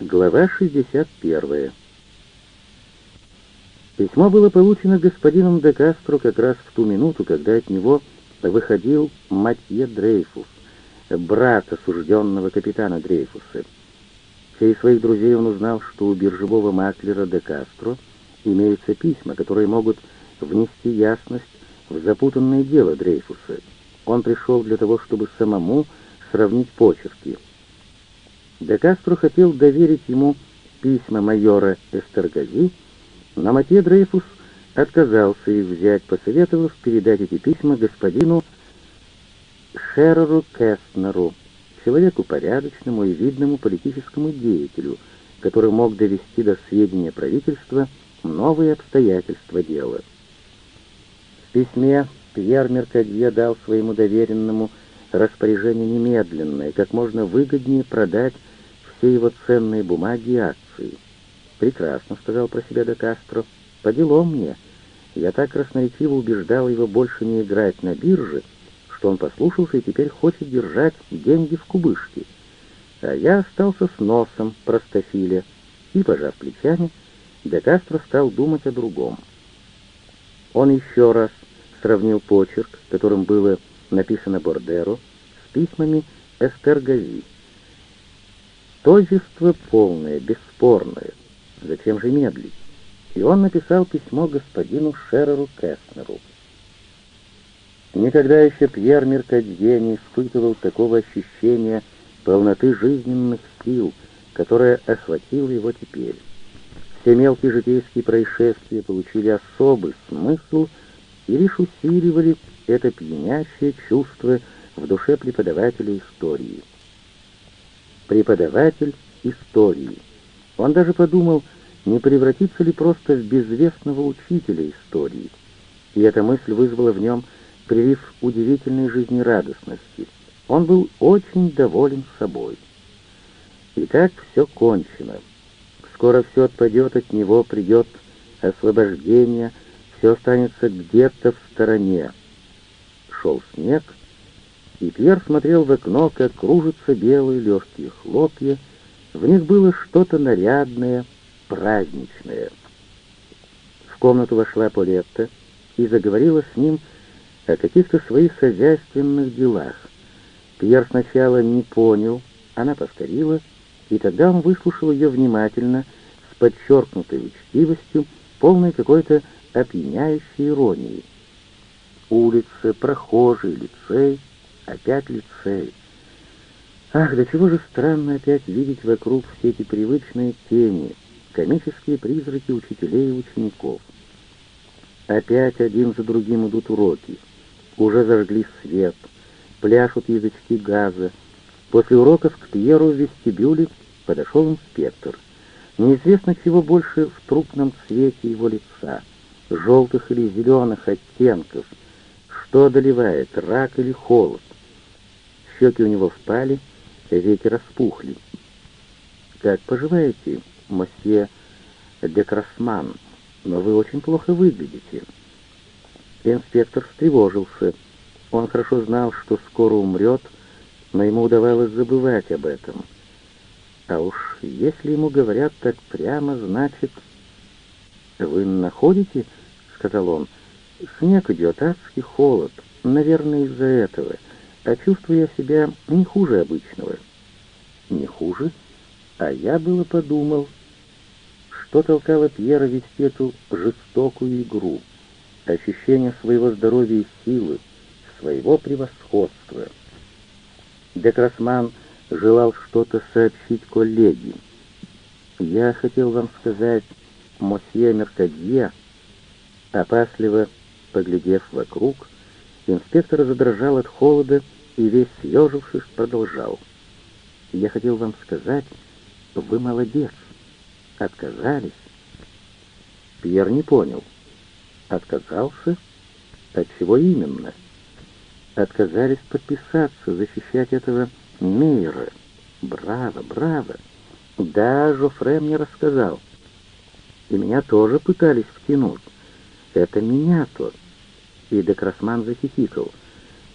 Глава 61. Письмо было получено господином де Кастро как раз в ту минуту, когда от него выходил Матье Дрейфус, брат осужденного капитана Дрейфуса. Через своих друзей он узнал, что у биржевого маклера де Кастро имеются письма, которые могут внести ясность в запутанное дело Дрейфуса. Он пришел для того, чтобы самому сравнить почерки. Де Кастро хотел доверить ему письма майора Эстергази, но Матье Дрейфус отказался их взять, посоветовав передать эти письма господину Шереру Кестнеру, человеку порядочному и видному политическому деятелю, который мог довести до сведения правительства новые обстоятельства дела. В письме Пьер Меркадье дал своему доверенному распоряжение немедленное, как можно выгоднее продать все его ценные бумаги и акции. «Прекрасно», — сказал про себя де Кастро, — «по делам мне». Я так красноречиво убеждал его больше не играть на бирже, что он послушался и теперь хочет держать деньги в кубышке. А я остался с носом простофиля, и, пожав плечами, де Кастро стал думать о другом. Он еще раз сравнил почерк, которым было написано Бордеро, с письмами Эстер Гази. Тожество полное, бесспорное. Зачем же медлить? И он написал письмо господину Шереру Кеснеру. Никогда еще Пьер Меркадье не испытывал такого ощущения полноты жизненных сил, которое охватило его теперь. Все мелкие житейские происшествия получили особый смысл и лишь усиливали это пьянящее чувство в душе преподавателя истории. Преподаватель истории. Он даже подумал, не превратиться ли просто в безвестного учителя истории. И эта мысль вызвала в нем прилив удивительной жизнерадостности. Он был очень доволен собой. Итак, все кончено. Скоро все отпадет от него, придет освобождение, все останется где-то в стороне. Шел снег, и Пьер смотрел в окно, как кружатся белые легкие хлопья, в них было что-то нарядное, праздничное. В комнату вошла Полетта и заговорила с ним о каких-то своих хозяйственных делах. Пьер сначала не понял, она повторила, и тогда он выслушал ее внимательно, с подчеркнутой учтивостью, полной какой-то опьяняющей иронии. Улица, прохожий, лицей, опять лицей. Ах, до чего же странно опять видеть вокруг все эти привычные тени, комические призраки учителей и учеников. Опять один за другим идут уроки. Уже зажгли свет, пляшут язычки газа. После уроков к Пьеру в вестибюле подошел инспектор. Неизвестно, чего больше в трупном цвете его лица, желтых или зеленых оттенков, что одолевает, рак или холод. Щеки у него впали, веки распухли. «Как поживаете, мосье де Красман? Но вы очень плохо выглядите». Инспектор встревожился. Он хорошо знал, что скоро умрет, но ему удавалось забывать об этом. А уж если ему говорят так прямо, значит... «Вы находите?» — сказал он. «Снег идет, адский холод. Наверное, из-за этого а чувствую я себя не хуже обычного. Не хуже? А я было подумал, что толкало Пьера вести эту жестокую игру, ощущение своего здоровья и силы, своего превосходства. Декрасман желал что-то сообщить коллеге. «Я хотел вам сказать, мосье Меркадье», опасливо поглядев вокруг, инспектор задрожал от холода и весь съежившись продолжал. «Я хотел вам сказать, вы молодец. Отказались?» Пьер не понял. «Отказался? От чего именно?» «Отказались подписаться, защищать этого Мейера. Браво, браво! Да, Жофре мне рассказал. И меня тоже пытались втянуть. Это меня-то». И Декрасман захихикал.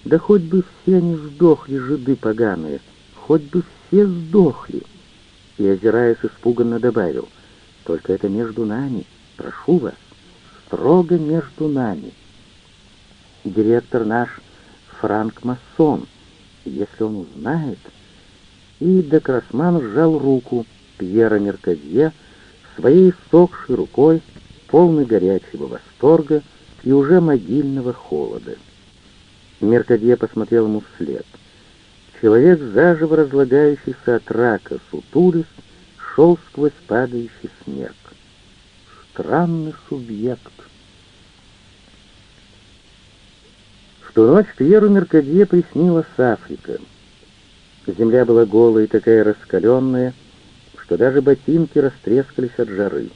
Да хоть бы все они сдохли, жиды поганые, хоть бы все сдохли. и, озираясь, испуганно добавил, «Только это между нами, прошу вас, строго между нами. Директор наш Франк Массон, если он узнает...» И Декрасман сжал руку Пьера Меркадье своей сохшей рукой, полной горячего восторга и уже могильного холода. Меркадье посмотрел ему вслед. Человек, заживо разлагающийся от рака, сутулис, шел сквозь падающий снег. Странный субъект. В ту ночь Пьеру Меркадье приснилась Африка. Земля была голая и такая раскаленная, что даже ботинки растрескались от жары.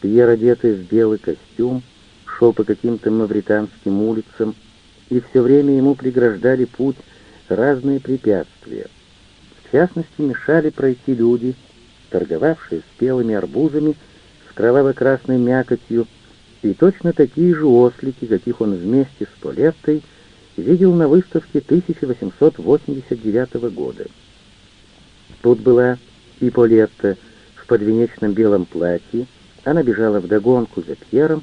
Пьер, одетый в белый костюм, шел по каким-то мавританским улицам, и все время ему преграждали путь разные препятствия. В частности, мешали пройти люди, торговавшие спелыми арбузами с кроваво-красной мякотью, и точно такие же ослики, каких он вместе с Полеттой видел на выставке 1889 года. Тут была и Полетта в подвенечном белом платье, она бежала вдогонку за Пьером,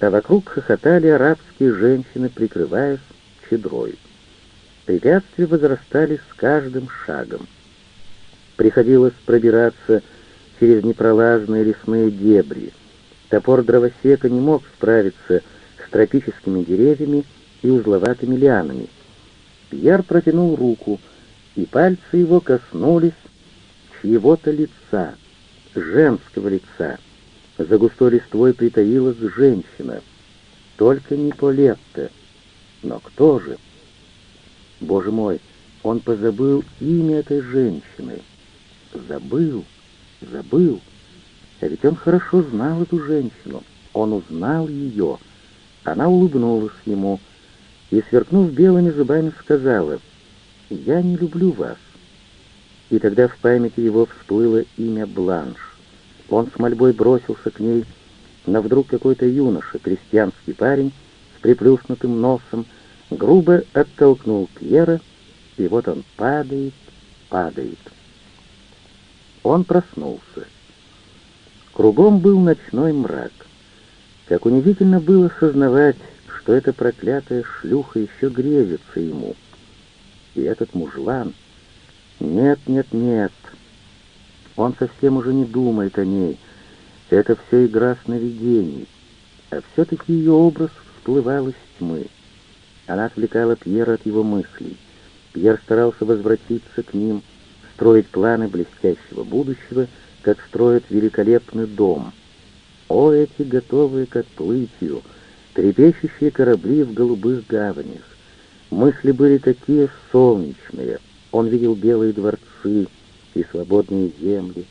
а вокруг хохотали арабские женщины, прикрываясь чедрой. Препятствия возрастали с каждым шагом. Приходилось пробираться через непролазные лесные дебри. Топор дровосека не мог справиться с тропическими деревьями и узловатыми лианами. Пьер протянул руку, и пальцы его коснулись чьего-то лица, женского лица. За густой листвой притаилась женщина. Только не Полетта. Но кто же? Боже мой, он позабыл имя этой женщины. Забыл, забыл. А ведь он хорошо знал эту женщину. Он узнал ее. Она улыбнулась ему и, сверкнув белыми зубами, сказала, «Я не люблю вас». И тогда в памяти его всплыло имя Бланш. Он с мольбой бросился к ней, но вдруг какой-то юноша, крестьянский парень, с приплюснутым носом, грубо оттолкнул Пьера, и вот он падает, падает. Он проснулся. Кругом был ночной мрак. Как унизительно было сознавать, что эта проклятая шлюха еще грезится ему. И этот мужлан... Нет, нет, нет. Он совсем уже не думает о ней. Это все игра сновидений. А все-таки ее образ всплывал из тьмы. Она отвлекала Пьера от его мыслей. Пьер старался возвратиться к ним, строить планы блестящего будущего, как строят великолепный дом. О, эти готовые к отплытию, трепещущие корабли в голубых гаванях! Мысли были такие солнечные. Он видел белые дворцы и свободные земли.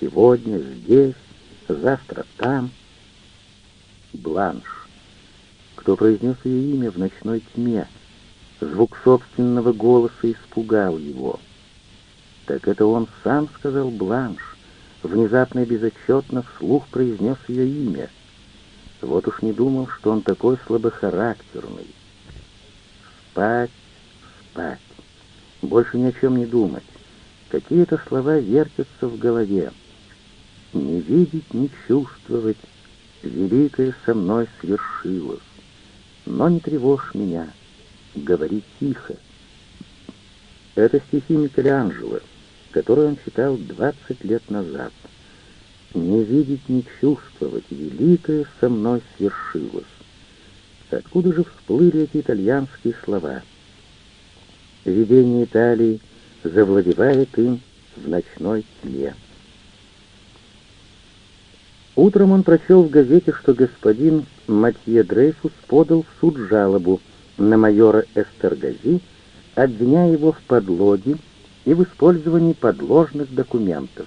Сегодня здесь, завтра там. Бланш кто произнес ее имя в ночной тьме. Звук собственного голоса испугал его. Так это он сам сказал Бланш, внезапно и безотчетно вслух произнес ее имя. Вот уж не думал, что он такой слабохарактерный. Спать, спать, больше ни о чем не думать. Какие-то слова вертятся в голове. Не видеть, не чувствовать, великое со мной свершилось но не тревожь меня, говори тихо. Это стихи Микеланджело, которые он читал двадцать лет назад. Не видеть, не чувствовать, великое со мной свершилось. Откуда же всплыли эти итальянские слова? Видение Италии завладевает им в ночной тьме. Утром он прочел в газете, что господин Матье Дрейфус подал в суд жалобу на майора Эстергази, обвиняя его в подлоге и в использовании подложных документов.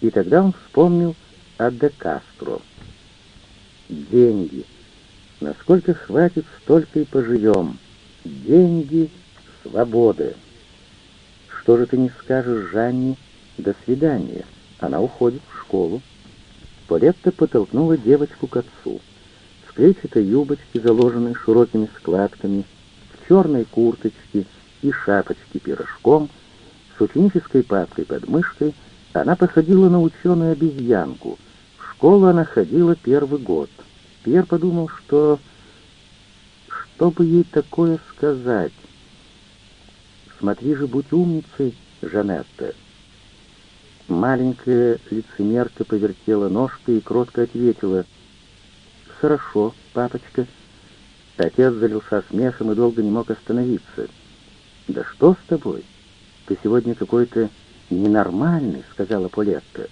И тогда он вспомнил о Де Кастро. Деньги. Насколько хватит, столько и поживем. Деньги, свободы. Что же ты не скажешь Жанне «до свидания»? Она уходит в школу. Полетта потолкнула девочку к отцу. В клетчатой юбочке, заложенной широкими складками, в черной курточке и шапочке пирожком, с ученической папкой под мышкой, Она походила на ученую-обезьянку. В школу она ходила первый год. Пьер подумал, что... Что бы ей такое сказать? Смотри же, будь умницей, Жанетта. Маленькая лицемерка повертела ножкой и кротко ответила. «Хорошо, папочка». Отец залился смехом и долго не мог остановиться. «Да что с тобой? Ты сегодня какой-то ненормальный», — сказала Полетта.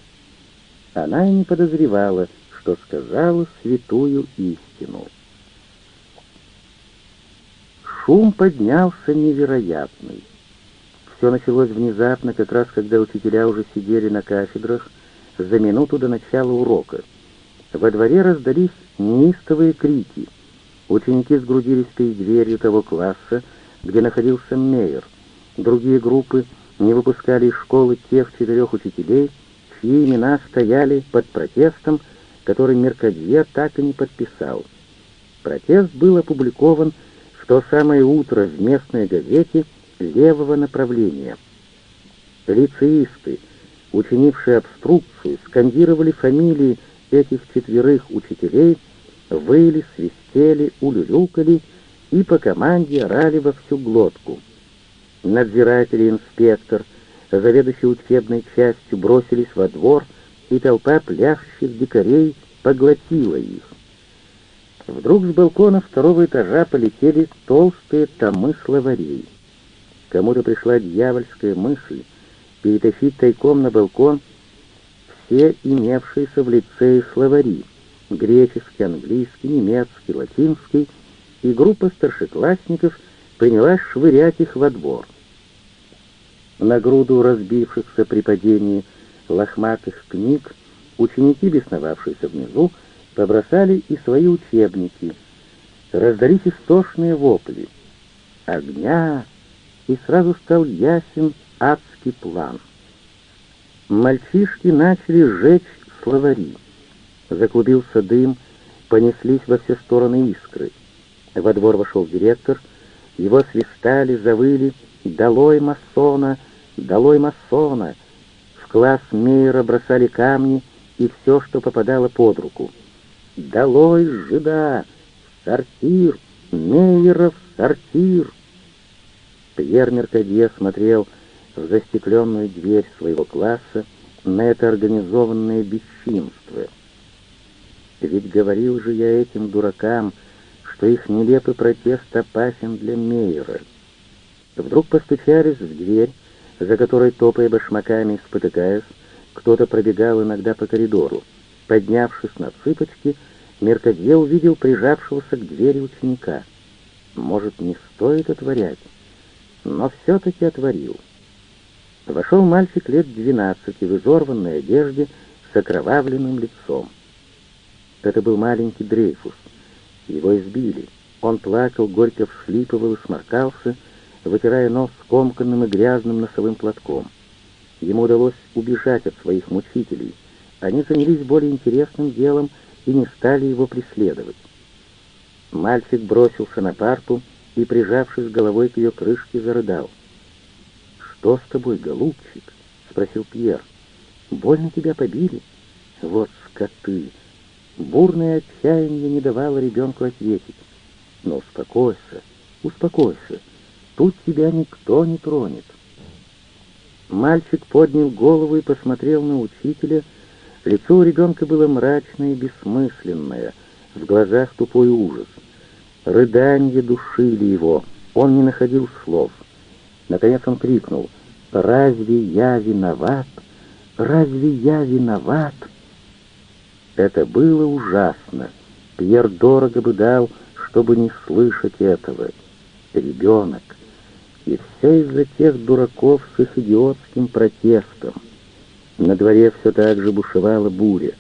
Она и не подозревала, что сказала святую истину. Шум поднялся невероятный. Все началось внезапно, как раз когда учителя уже сидели на кафедрах за минуту до начала урока. Во дворе раздались неистовые крики. Ученики сгрудились перед дверью того класса, где находился Мейер. Другие группы не выпускали из школы тех четырех учителей, чьи имена стояли под протестом, который Меркадье так и не подписал. Протест был опубликован в то самое утро в местной газете левого направления. Лицеисты, учинившие обструкцию, скандировали фамилии этих четверых учителей, выли, свистели, улюлюкали и по команде орали во всю глотку. Надзиратели инспектор, заведующий учебной частью, бросились во двор, и толпа пляшущих дикарей поглотила их. Вдруг с балкона второго этажа полетели толстые томы словарей. Кому-то пришла дьявольская мысль перетащить тайком на балкон все имевшиеся в лицее словари — греческий, английский, немецкий, латинский, и группа старшеклассников принялась швырять их во двор. На груду разбившихся при падении лохматых книг ученики, бесновавшиеся внизу, побросали и свои учебники. Раздались истошные вопли. «Огня! И сразу стал ясен адский план. Мальчишки начали сжечь словари. Заклубился дым, понеслись во все стороны искры. Во двор вошел директор, его свистали, завыли «Долой масона! Долой масона!» В класс Мейера бросали камни и все, что попадало под руку. «Долой жида! Сортир! Мейеров сортир!» Пьер Меркадье смотрел в застекленную дверь своего класса на это организованное бесчинство. Ведь говорил же я этим дуракам, что их нелепый протест опасен для Мейера. Вдруг постучались в дверь, за которой, топая башмаками и спотыкаясь, кто-то пробегал иногда по коридору. Поднявшись на цыпочки, Меркадье увидел прижавшегося к двери ученика. Может, не стоит отворять? Но все-таки отворил. Вошел мальчик лет двенадцати в изорванной одежде с окровавленным лицом. Это был маленький Дрейфус. Его избили. Он плакал, горько всхлипывал и сморкался, вытирая нос скомканным и грязным носовым платком. Ему удалось убежать от своих мучителей. Они занялись более интересным делом и не стали его преследовать. Мальчик бросился на парту, и, прижавшись головой к ее крышке, зарыдал. «Что с тобой, голубчик?» — спросил Пьер. «Больно тебя побили?» «Вот скоты!» Бурное отчаяние не давало ребенку ответить. «Но успокойся, успокойся, тут тебя никто не тронет». Мальчик поднял голову и посмотрел на учителя. Лицо у ребенка было мрачное и бессмысленное, в глазах тупой ужас. Рыдания душили его, он не находил слов. Наконец он крикнул «Разве я виноват? Разве я виноват?» Это было ужасно. Пьер дорого бы дал, чтобы не слышать этого. Ребенок. И все из-за тех дураков с их идиотским протестом. На дворе все так же бушевала буря.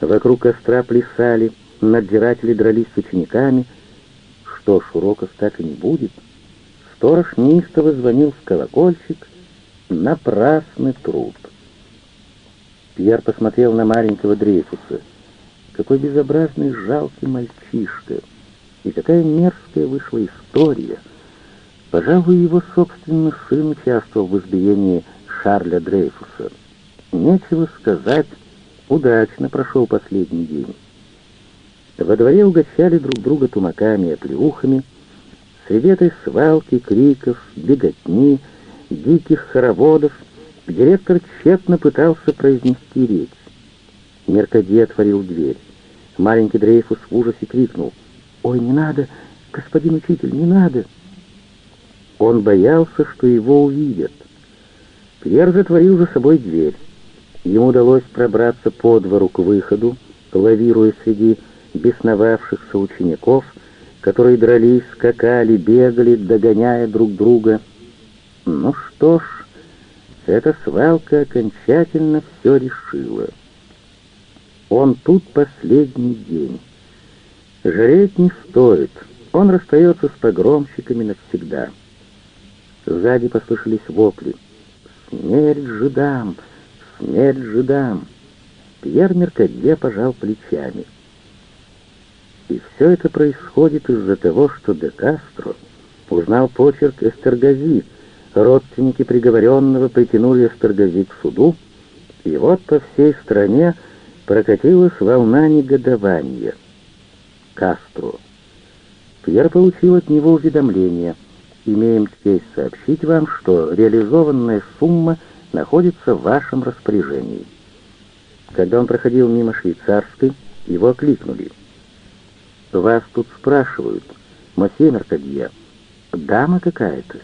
Вокруг костра плясали, надзиратели дрались с учениками — что ж, уроков так и не будет. Сторож неистово звонил в колокольчик. Напрасный труд. Пьер посмотрел на маленького Дрейфуса. Какой безобразный жалкий мальчишка. И какая мерзкая вышла история. Пожалуй, его собственный сын участвовал в избиении Шарля Дрейфуса. Нечего сказать, удачно прошел последний день. Во дворе угощали друг друга тумаками и оплеухами. Среди этой свалки, криков, беготни, диких хороводов директор тщетно пытался произнести речь. Меркади отворил дверь. Маленький Дрейфус в ужасе крикнул. «Ой, не надо! Господин учитель, не надо!» Он боялся, что его увидят. Пьер затворил за собой дверь. Ему удалось пробраться по двору к выходу, лавируя среди бесновавшихся учеников, которые дрались, скакали, бегали, догоняя друг друга. Ну что ж, эта свалка окончательно все решила. Он тут последний день. Жалеть не стоит, он расстается с погромщиками навсегда. Сзади послышались вопли. «Смерть жидам! Смерть жидам!» Пьер Меркадье пожал плечами. И все это происходит из-за того, что де Кастро узнал почерк Эстергази. Родственники приговоренного притянули Эстергази к суду, и вот по всей стране прокатилась волна негодования. Кастро. Пьер получил от него уведомление. Имеем честь сообщить вам, что реализованная сумма находится в вашем распоряжении. Когда он проходил мимо швейцарской, его окликнули — «Вас тут спрашивают, мосье Меркадье, дама какая-то?»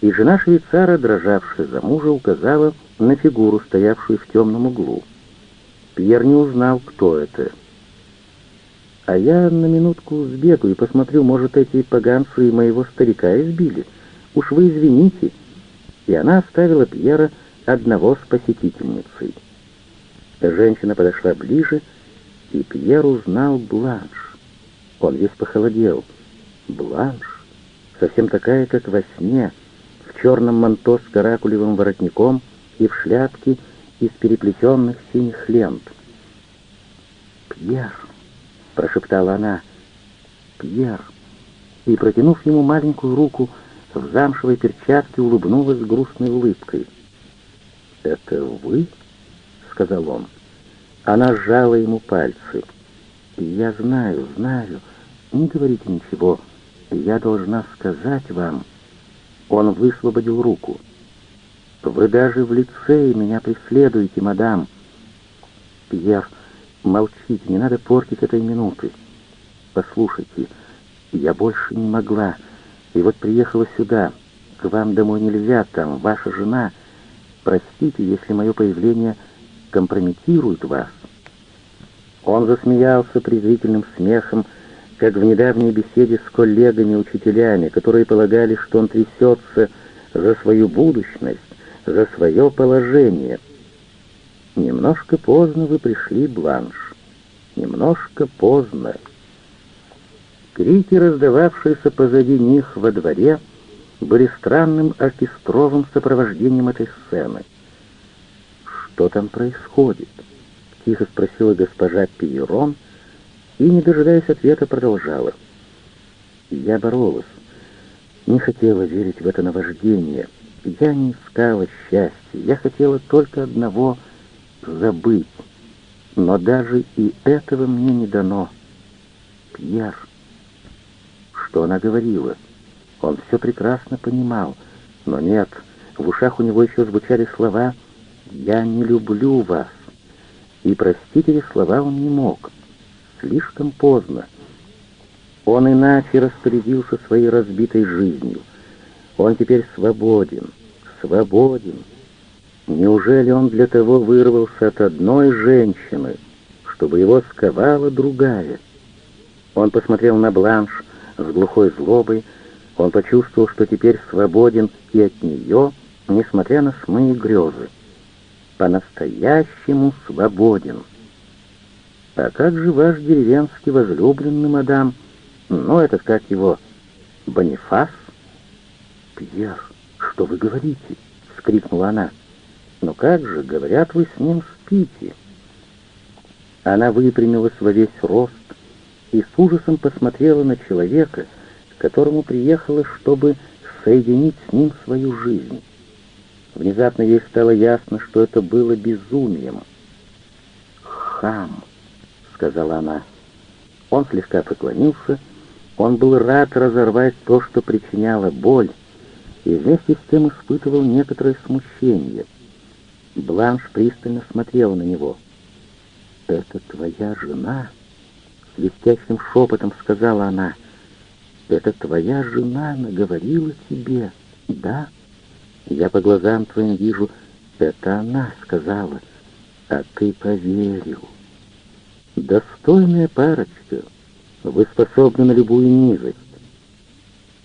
И жена швейцара, дрожавшая за мужа, указала на фигуру, стоявшую в темном углу. Пьер не узнал, кто это. «А я на минутку сбегу и посмотрю, может, эти поганцы моего старика избили. Уж вы извините». И она оставила Пьера одного с посетительницей. Женщина подошла ближе и Пьер узнал Бланш. Он весь похолодел. Бланш, совсем такая, как во сне, в черном манто с каракулевым воротником и в шляпке из переплетенных синих лент. «Пьер!» — прошептала она. «Пьер!» И, протянув ему маленькую руку, в замшевой перчатке улыбнулась грустной улыбкой. «Это вы?» — сказал он. Она сжала ему пальцы. «Я знаю, знаю. Не говорите ничего. Я должна сказать вам...» Он высвободил руку. «Вы даже в лицее меня преследуете, мадам». «Пьер, молчите, не надо портить этой минуты. Послушайте, я больше не могла, и вот приехала сюда. К вам домой нельзя, там ваша жена. Простите, если мое появление компрометирует вас». Он засмеялся презрительным смехом, как в недавней беседе с коллегами-учителями, которые полагали, что он трясется за свою будущность, за свое положение. «Немножко поздно вы пришли, Бланш. Немножко поздно». Крики, раздававшиеся позади них во дворе, были странным оркестровым сопровождением этой сцены. Что там происходит? — тихо спросила госпожа Пиерон и, не дожидаясь ответа, продолжала. «Я боролась, не хотела верить в это наваждение. Я не искала счастья, я хотела только одного — забыть. Но даже и этого мне не дано. Пьер...» Что она говорила? Он все прекрасно понимал, но нет, в ушах у него еще звучали слова «Я не люблю вас» и простить эти слова он не мог. Слишком поздно. Он иначе распорядился своей разбитой жизнью. Он теперь свободен, свободен. Неужели он для того вырвался от одной женщины, чтобы его сковала другая? Он посмотрел на Бланш с глухой злобой, он почувствовал, что теперь свободен и от нее, несмотря на смы и грезы по-настоящему свободен. А как же ваш деревенский возлюбленный, мадам? Ну, этот как его, Бонифас? Пьер, что вы говорите? — вскрикнула она. «Ну как же, говорят, вы с ним спите». Она выпрямилась во весь рост и с ужасом посмотрела на человека, которому приехала, чтобы соединить с ним свою жизнь. Внезапно ей стало ясно, что это было безумием. «Хам», — сказала она. Он слегка поклонился. Он был рад разорвать то, что причиняло боль, и вместе с тем испытывал некоторое смущение. Бланш пристально смотрела на него. «Это твоя жена?» — свистящим шепотом сказала она. «Это твоя жена наговорила тебе, да?» Я по глазам твоим вижу, это она сказала, а ты поверил. Достойная парочка, вы способны на любую низость.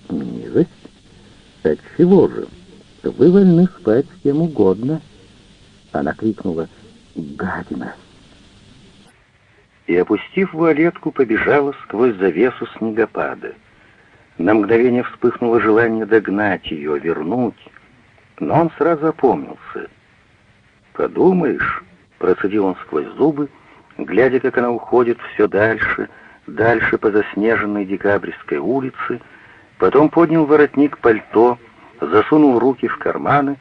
Низость? Отчего же? Вы вольны спать с кем угодно. Она крикнула «Гадина!» И, опустив вуалетку, побежала сквозь завесу снегопада. На мгновение вспыхнуло желание догнать ее, вернуть, но он сразу опомнился. «Подумаешь», — процедил он сквозь зубы, глядя, как она уходит все дальше, дальше по заснеженной декабрьской улице, потом поднял воротник пальто, засунул руки в карманы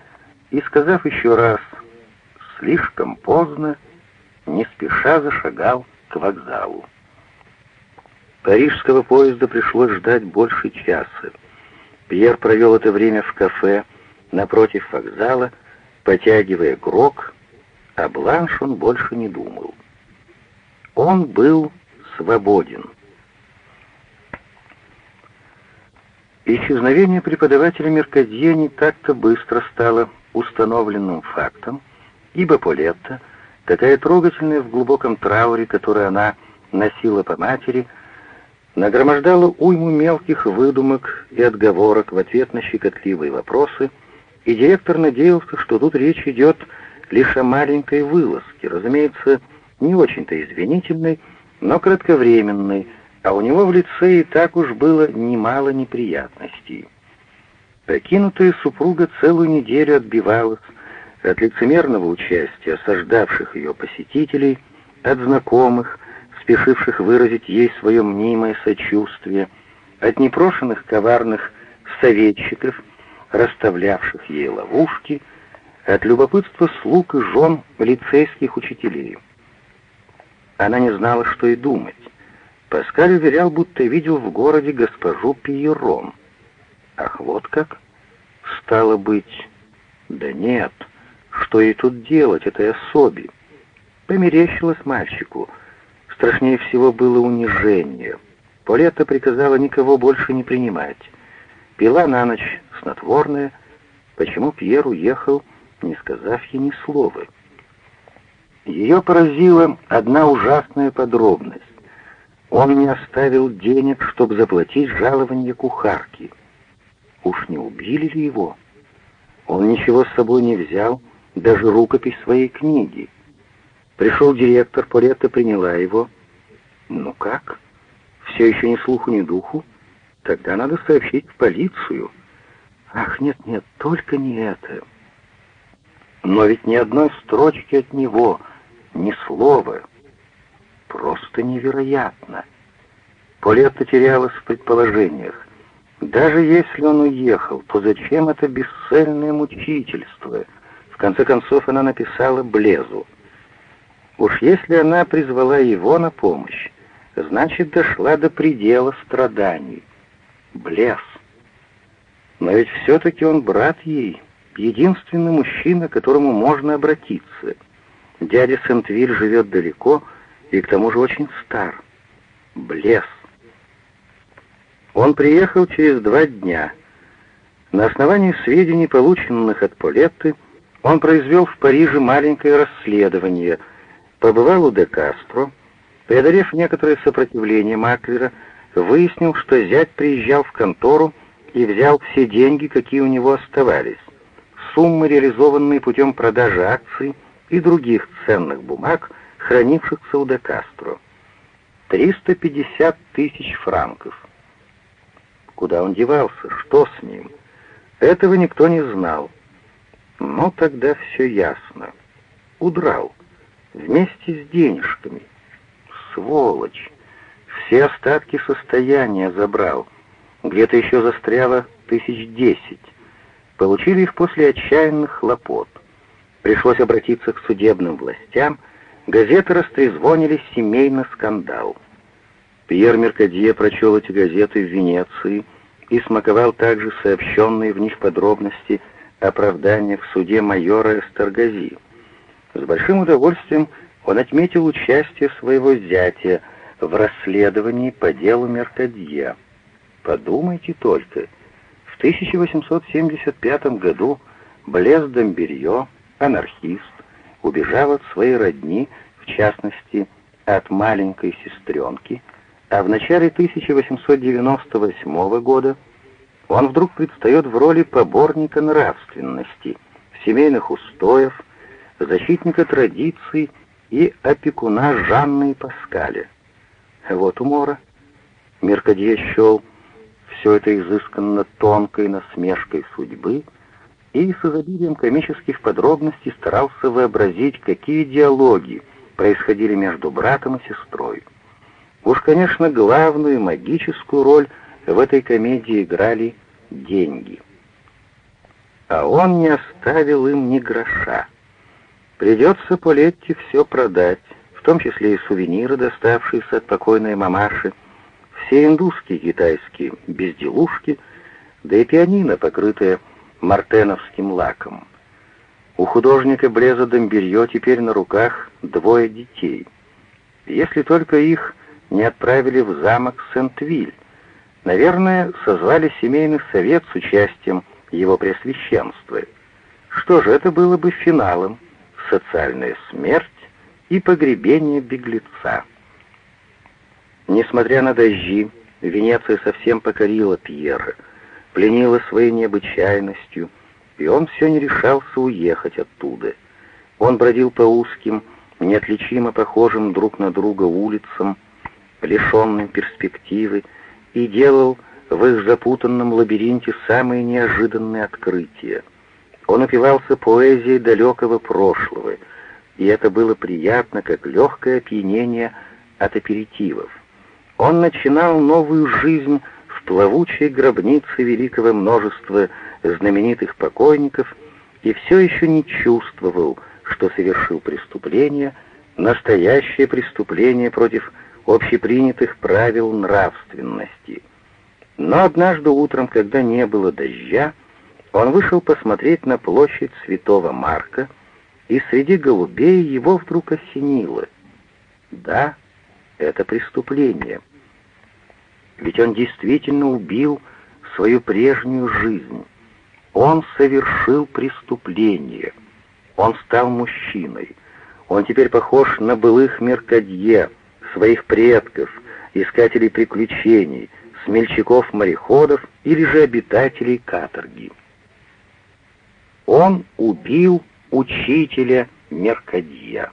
и, сказав еще раз «слишком поздно», не спеша зашагал к вокзалу. Парижского поезда пришлось ждать больше часа. Пьер провел это время в кафе, напротив вокзала, потягивая грок, а Бланш он больше не думал. Он был свободен. Исчезновение преподавателя Меркадье не так-то быстро стало установленным фактом, ибо Полетта, такая трогательная в глубоком трауре, которую она носила по матери, нагромождала уйму мелких выдумок и отговорок в ответ на щекотливые вопросы — и директор надеялся, что тут речь идет лишь о маленькой вылазке, разумеется, не очень-то извинительной, но кратковременной, а у него в лице и так уж было немало неприятностей. Покинутая супруга целую неделю отбивалась от лицемерного участия осаждавших ее посетителей, от знакомых, спешивших выразить ей свое мнимое сочувствие, от непрошенных коварных советчиков — расставлявших ей ловушки, от любопытства слуг и жен лицейских учителей. Она не знала, что и думать. Паскаль уверял, будто видел в городе госпожу Пиерон. Ах, вот как? Стало быть... Да нет, что ей тут делать, этой особе? Померещилось мальчику. Страшнее всего было унижение. Полета приказала никого больше не принимать. Пила на ночь снотворное, почему Пьер уехал, не сказав ей ни слова. Ее поразила одна ужасная подробность. Он не оставил денег, чтобы заплатить жалование кухарки. Уж не убили ли его? Он ничего с собой не взял, даже рукопись своей книги. Пришел директор, Полетта приняла его. Ну как? Все еще ни слуху, ни духу? Тогда надо сообщить в полицию. Ах, нет, нет, только не это. Но ведь ни одной строчки от него, ни слова. Просто невероятно. Полетта терялась в предположениях. Даже если он уехал, то зачем это бесцельное мучительство? В конце концов, она написала Блезу. Уж если она призвала его на помощь, значит, дошла до предела страданий. Блес. Но ведь все-таки он брат ей, единственный мужчина, к которому можно обратиться. Дядя Сентвиль живет далеко и к тому же очень стар. Блес. Он приехал через два дня. На основании сведений, полученных от Полетты, он произвел в Париже маленькое расследование, побывал у де Кастро, преодолев некоторое сопротивление Маклера, выяснил, что зять приезжал в контору и взял все деньги, какие у него оставались. Суммы, реализованные путем продажи акций и других ценных бумаг, хранившихся у Де Кастро. 350 тысяч франков. Куда он девался? Что с ним? Этого никто не знал. Но тогда все ясно. Удрал. Вместе с денежками. Сволочь все остатки состояния забрал. Где-то еще застряло тысяч десять. получили их после отчаянных хлопот. Пришлось обратиться к судебным властям, газеты растрезвонили семейный скандал. Пьер Меркадье прочел эти газеты в Венеции и смаковал также сообщенные в них подробности оправдания в суде майора Эстергази. С большим удовольствием он отметил участие своего зятя в расследовании по делу Меркадье. Подумайте только, в 1875 году Блез Домберье, анархист, убежал от своей родни, в частности, от маленькой сестренки, а в начале 1898 года он вдруг предстает в роли поборника нравственности, семейных устоев, защитника традиций и опекуна Жанны и Паскаля. Вот умора. Меркадье счел все это изысканно тонкой насмешкой судьбы и с изобилием комических подробностей старался вообразить, какие диалоги происходили между братом и сестрой. Уж, конечно, главную магическую роль в этой комедии играли деньги. А он не оставил им ни гроша. Придется Полетти все продать, том числе и сувениры, доставшиеся от покойной мамаши, все индусские китайские безделушки, да и пианино, покрытое мартеновским лаком. У художника Блеза Домберье теперь на руках двое детей. Если только их не отправили в замок Сент-Виль, наверное, созвали семейный совет с участием его пресвященства. Что же, это было бы финалом социальная смерть и погребение беглеца. Несмотря на дожди, Венеция совсем покорила Пьера, пленила своей необычайностью, и он все не решался уехать оттуда. Он бродил по узким, неотличимо похожим друг на друга улицам, лишенным перспективы, и делал в их запутанном лабиринте самые неожиданные открытия — он упивался поэзией далекого прошлого, и это было приятно, как легкое опьянение от аперитивов. Он начинал новую жизнь в плавучей гробнице великого множества знаменитых покойников и все еще не чувствовал, что совершил преступление, настоящее преступление против общепринятых правил нравственности. Но однажды утром, когда не было дождя, он вышел посмотреть на площадь Святого Марка, и среди голубей его вдруг осенило. Да, это преступление. Ведь он действительно убил свою прежнюю жизнь. Он совершил преступление. Он стал мужчиной. Он теперь похож на былых меркадье, своих предков, искателей приключений, смельчаков-мореходов или же обитателей каторги. Он убил учителя Меркадья.